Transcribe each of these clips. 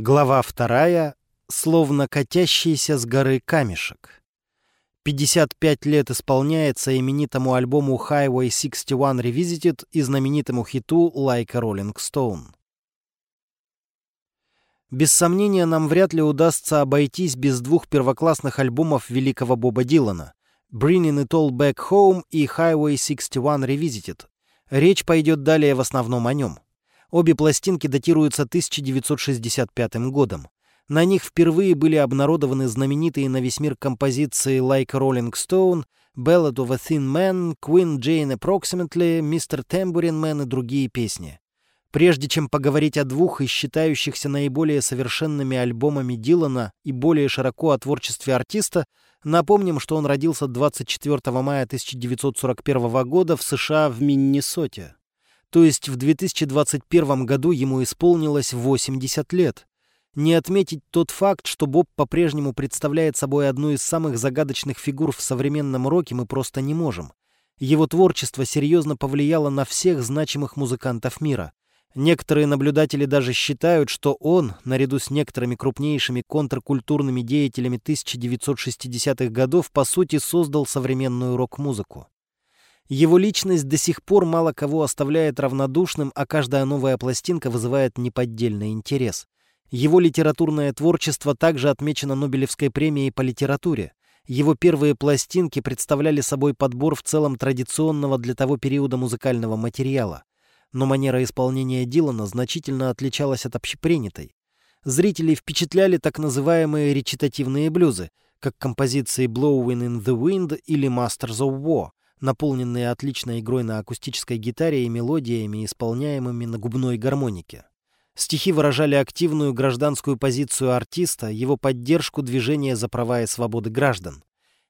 Глава вторая. Словно катящийся с горы камешек. 55 лет исполняется именитому альбому Highway 61 Revisited и знаменитому хиту Like a Rolling Stone. Без сомнения, нам вряд ли удастся обойтись без двух первоклассных альбомов великого Боба Дилана «Bringing It All Back Home» и «Highway 61 Revisited». Речь пойдет далее в основном о нем. Обе пластинки датируются 1965 годом. На них впервые были обнародованы знаменитые на весь мир композиции «Like Rolling Stone», «Ballad of a Thin Man», «Queen Jane Approximately», «Mr. Tambourine Man» и другие песни. Прежде чем поговорить о двух из считающихся наиболее совершенными альбомами Дилана и более широко о творчестве артиста, напомним, что он родился 24 мая 1941 года в США в Миннесоте. То есть в 2021 году ему исполнилось 80 лет. Не отметить тот факт, что Боб по-прежнему представляет собой одну из самых загадочных фигур в современном роке, мы просто не можем. Его творчество серьезно повлияло на всех значимых музыкантов мира. Некоторые наблюдатели даже считают, что он, наряду с некоторыми крупнейшими контркультурными деятелями 1960-х годов, по сути создал современную рок-музыку. Его личность до сих пор мало кого оставляет равнодушным, а каждая новая пластинка вызывает неподдельный интерес. Его литературное творчество также отмечено Нобелевской премией по литературе. Его первые пластинки представляли собой подбор в целом традиционного для того периода музыкального материала. Но манера исполнения Дилана значительно отличалась от общепринятой. Зрителей впечатляли так называемые речитативные блюзы, как композиции «Blowing in the Wind» или «Masters of War», наполненные отличной игрой на акустической гитаре и мелодиями, исполняемыми на губной гармонике. Стихи выражали активную гражданскую позицию артиста, его поддержку движения за права и свободы граждан.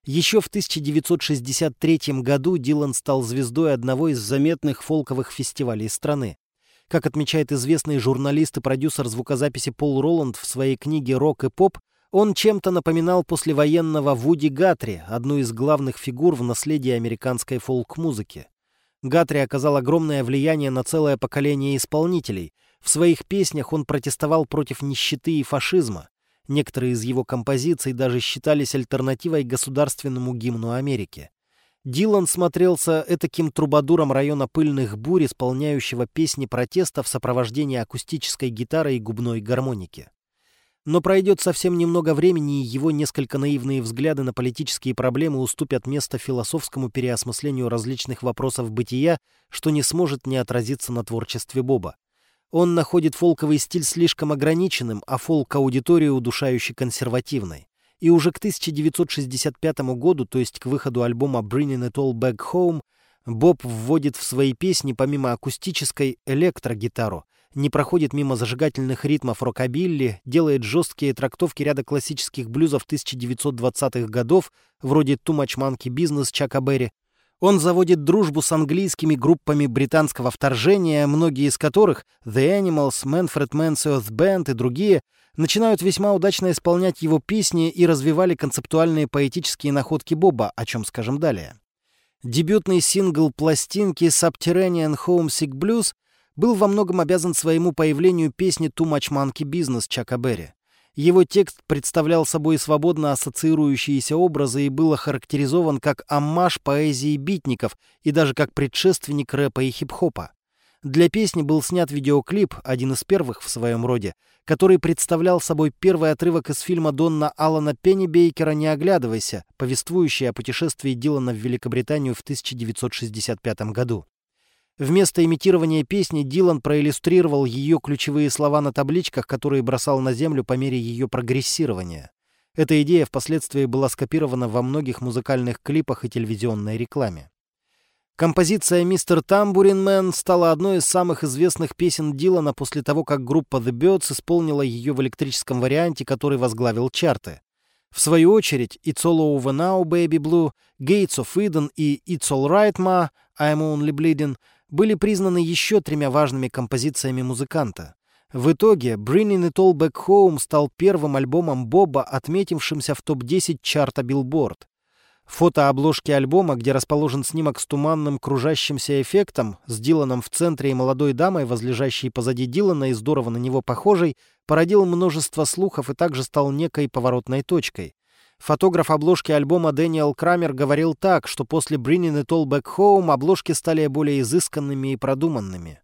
Еще в 1963 году Дилан стал звездой одного из заметных фолковых фестивалей страны. Как отмечает известный журналист и продюсер звукозаписи Пол Роланд в своей книге «Рок и поп», он чем-то напоминал послевоенного Вуди Гатри, одну из главных фигур в наследии американской фолк-музыки. Гатри оказал огромное влияние на целое поколение исполнителей. В своих песнях он протестовал против нищеты и фашизма. Некоторые из его композиций даже считались альтернативой государственному гимну Америки. Дилан смотрелся этаким трубадуром района пыльных бурь, исполняющего песни протеста в сопровождении акустической гитары и губной гармоники. Но пройдет совсем немного времени, и его несколько наивные взгляды на политические проблемы уступят место философскому переосмыслению различных вопросов бытия, что не сможет не отразиться на творчестве Боба. Он находит фолковый стиль слишком ограниченным, а фолк-аудиторию удушающе консервативной. И уже к 1965 году, то есть к выходу альбома «Bringing It All Back Home», Боб вводит в свои песни помимо акустической электрогитару, не проходит мимо зажигательных ритмов рокобилли, делает жесткие трактовки ряда классических блюзов 1920-х годов, вроде «Too Much Monkey Business» Чака Берри. Он заводит дружбу с английскими группами британского вторжения, многие из которых The Animals, Manfred Mann's Earth Band и другие начинают весьма удачно исполнять его песни и развивали концептуальные поэтические находки Боба, о чем скажем далее. Дебютный сингл пластинки Subterranean Homesick Blues был во многом обязан своему появлению песни «Too Much Monkey Business» Чака Берри. Его текст представлял собой свободно ассоциирующиеся образы и был охарактеризован как аммаж поэзии битников и даже как предшественник рэпа и хип-хопа. Для песни был снят видеоклип, один из первых в своем роде, который представлял собой первый отрывок из фильма Донна Алана Пеннибейкера «Не оглядывайся», повествующий о путешествии Дилана в Великобританию в 1965 году. Вместо имитирования песни Дилан проиллюстрировал ее ключевые слова на табличках, которые бросал на землю по мере ее прогрессирования. Эта идея впоследствии была скопирована во многих музыкальных клипах и телевизионной рекламе. Композиция «Мистер Тамбурин Мэн» стала одной из самых известных песен Дилана после того, как группа The Birds исполнила ее в электрическом варианте, который возглавил чарты. В свою очередь, «It's all over now, baby blue», «Gates of Eden» и «It's all right, ma», «I'm only bleeding» были признаны еще тремя важными композициями музыканта. В итоге «Bringing It All Back Home» стал первым альбомом Боба, отметившимся в топ-10 чарта Billboard. Фото обложки альбома, где расположен снимок с туманным кружащимся эффектом, с Диланом в центре и молодой дамой, возлежащей позади Дилана и здорово на него похожей, породил множество слухов и также стал некой поворотной точкой. Фотограф обложки альбома Дэниел Крамер говорил так, что после Bringing It All Home обложки стали более изысканными и продуманными.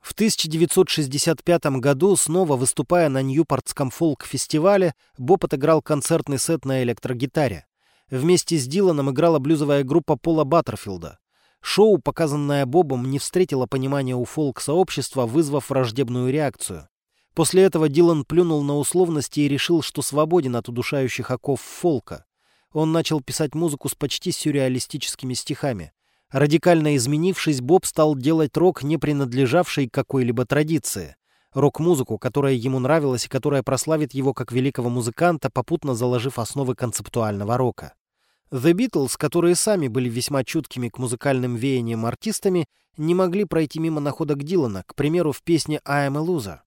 В 1965 году, снова выступая на Ньюпортском фолк-фестивале, Боб отыграл концертный сет на электрогитаре. Вместе с Диланом играла блюзовая группа Пола Баттерфилда. Шоу, показанное Бобом, не встретило понимания у фолк-сообщества, вызвав враждебную реакцию. После этого Дилан плюнул на условности и решил, что свободен от удушающих оков фолка. Он начал писать музыку с почти сюрреалистическими стихами. Радикально изменившись, Боб стал делать рок, не принадлежавший какой-либо традиции. Рок-музыку, которая ему нравилась и которая прославит его как великого музыканта, попутно заложив основы концептуального рока. The Beatles, которые сами были весьма чуткими к музыкальным веяниям артистами, не могли пройти мимо находок Дилана, к примеру, в песне «I am a loser».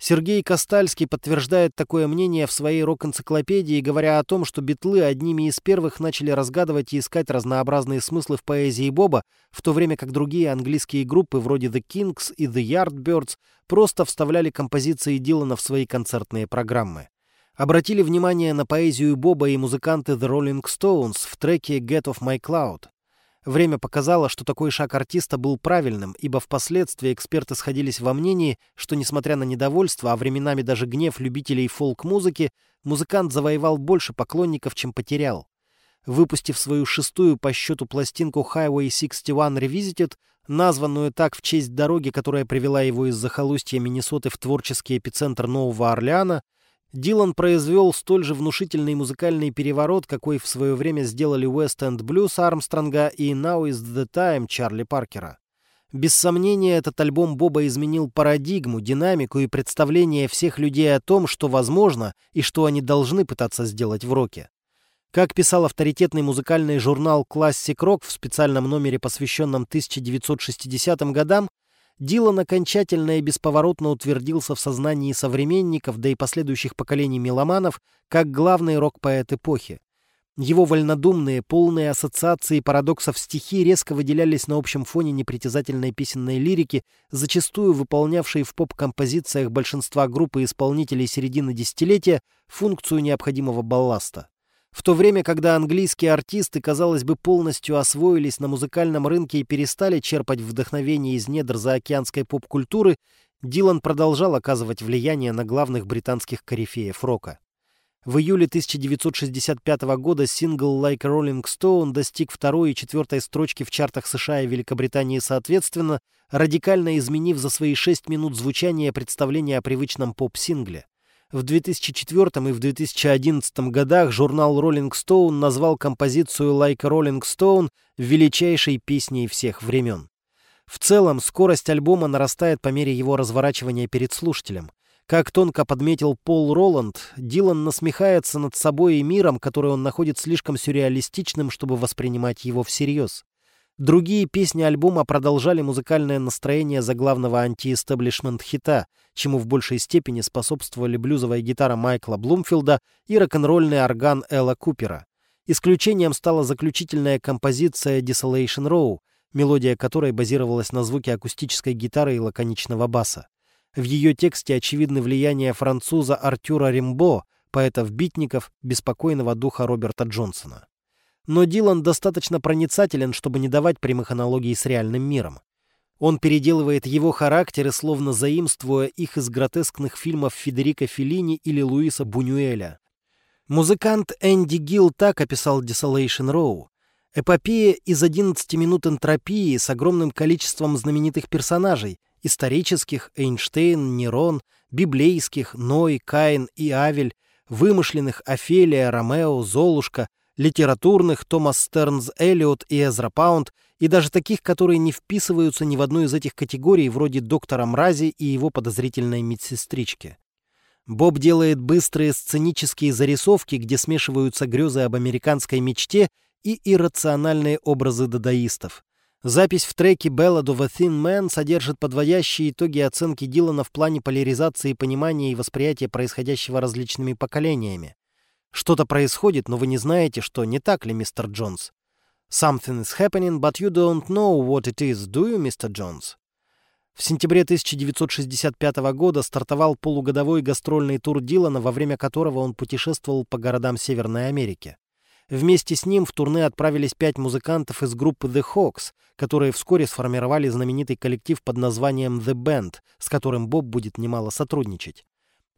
Сергей Костальский подтверждает такое мнение в своей рок-энциклопедии, говоря о том, что битлы одними из первых начали разгадывать и искать разнообразные смыслы в поэзии Боба, в то время как другие английские группы вроде The Kings и The Yardbirds просто вставляли композиции Дилана в свои концертные программы. Обратили внимание на поэзию Боба и музыканты The Rolling Stones в треке «Get Off My Cloud». Время показало, что такой шаг артиста был правильным, ибо впоследствии эксперты сходились во мнении, что, несмотря на недовольство, а временами даже гнев любителей фолк-музыки, музыкант завоевал больше поклонников, чем потерял. Выпустив свою шестую по счету пластинку Highway 61 Revisited, названную так в честь дороги, которая привела его из захолустья Миннесоты в творческий эпицентр Нового Орлеана, Дилан произвел столь же внушительный музыкальный переворот, какой в свое время сделали West End Blues Армстронга и Now is the Time Чарли Паркера. Без сомнения, этот альбом Боба изменил парадигму, динамику и представление всех людей о том, что возможно и что они должны пытаться сделать в роке. Как писал авторитетный музыкальный журнал Classic Rock в специальном номере, посвященном 1960 годам, Дилан окончательно и бесповоротно утвердился в сознании современников, да и последующих поколений меломанов, как главный рок-поэт эпохи. Его вольнодумные, полные ассоциации парадоксов стихи резко выделялись на общем фоне непритязательной песенной лирики, зачастую выполнявшей в поп-композициях большинства группы исполнителей середины десятилетия функцию необходимого балласта. В то время, когда английские артисты, казалось бы, полностью освоились на музыкальном рынке и перестали черпать вдохновение из недр заокеанской поп-культуры, Дилан продолжал оказывать влияние на главных британских корифеев рока. В июле 1965 года сингл «Like a Rolling Stone» достиг второй и четвертой строчки в чартах США и Великобритании соответственно, радикально изменив за свои шесть минут звучания представление о привычном поп-сингле. В 2004 и в 2011 годах журнал Rolling Stone назвал композицию «Like Rolling Stone» величайшей песней всех времен. В целом, скорость альбома нарастает по мере его разворачивания перед слушателем. Как тонко подметил Пол Роланд, Дилан насмехается над собой и миром, который он находит слишком сюрреалистичным, чтобы воспринимать его всерьез. Другие песни альбома продолжали музыкальное настроение заглавного антиэстаблишмент хита, чему в большей степени способствовали блюзовая гитара Майкла Блумфилда и рок-н-ролльный орган Элла Купера. Исключением стала заключительная композиция Desolation Row, мелодия которой базировалась на звуке акустической гитары и лаконичного баса. В ее тексте очевидны влияния француза Артюра Римбо, поэтов-битников, беспокойного духа Роберта Джонсона. Но Дилан достаточно проницателен, чтобы не давать прямых аналогий с реальным миром. Он переделывает его характеры, словно заимствуя их из гротескных фильмов Федерико Феллини или Луиса Бунюэля. Музыкант Энди Гилл так описал Desolation Row. Эпопея из 11 минут энтропии с огромным количеством знаменитых персонажей, исторических Эйнштейн, Нерон, библейских Ной, Каин и Авель, вымышленных Офелия, Ромео, Золушка, литературных Томас Стернс Эллиот и Эзра Паунд, и даже таких, которые не вписываются ни в одну из этих категорий, вроде доктора Мрази и его подозрительной медсестрички. Боб делает быстрые сценические зарисовки, где смешиваются грезы об американской мечте и иррациональные образы дадаистов. Запись в треке «Ballad of a Thin Man» содержит подводящие итоги оценки Дилана в плане поляризации понимания и восприятия происходящего различными поколениями. Что-то происходит, но вы не знаете, что не так ли, мистер Джонс? Something is happening, but you don't know what it is, do you, мистер Джонс? В сентябре 1965 года стартовал полугодовой гастрольный тур Дилана, во время которого он путешествовал по городам Северной Америки. Вместе с ним в турне отправились пять музыкантов из группы The Hawks, которые вскоре сформировали знаменитый коллектив под названием The Band, с которым Боб будет немало сотрудничать.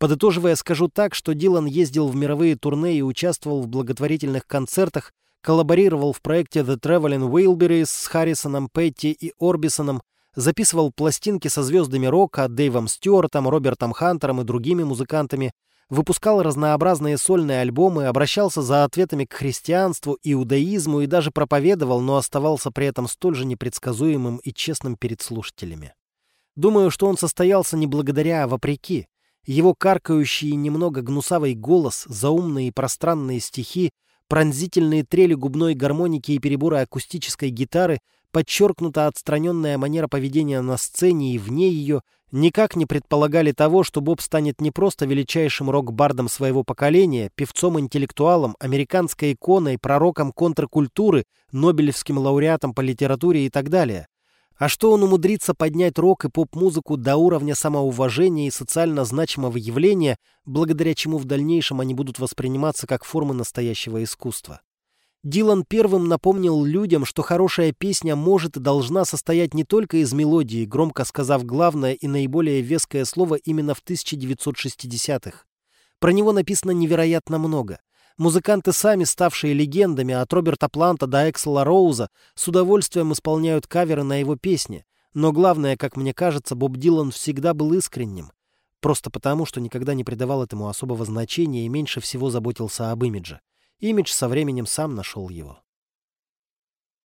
Подытоживая, скажу так, что Дилан ездил в мировые турне и участвовал в благотворительных концертах, коллаборировал в проекте The Traveling Wilburys с Харрисоном, Петти и Орбисоном, записывал пластинки со звездами рока, Дэйвом Стюартом, Робертом Хантером и другими музыкантами, выпускал разнообразные сольные альбомы, обращался за ответами к христианству, иудаизму и даже проповедовал, но оставался при этом столь же непредсказуемым и честным перед слушателями. Думаю, что он состоялся не благодаря, а вопреки. Его каркающий и немного гнусавый голос, заумные и пространные стихи, пронзительные трели губной гармоники и переборы акустической гитары, подчеркнута отстраненная манера поведения на сцене и вне ее, никак не предполагали того, что Боб станет не просто величайшим рок-бардом своего поколения, певцом-интеллектуалом, американской иконой, пророком контркультуры, нобелевским лауреатом по литературе и так далее. А что он умудрится поднять рок и поп-музыку до уровня самоуважения и социально значимого явления, благодаря чему в дальнейшем они будут восприниматься как формы настоящего искусства. Дилан первым напомнил людям, что хорошая песня может и должна состоять не только из мелодии, громко сказав главное и наиболее веское слово именно в 1960-х. Про него написано невероятно много. Музыканты, сами ставшие легендами от Роберта Планта до Эксела Роуза, с удовольствием исполняют каверы на его песни. Но главное, как мне кажется, Боб Дилан всегда был искренним. Просто потому, что никогда не придавал этому особого значения и меньше всего заботился об имидже. Имидж со временем сам нашел его.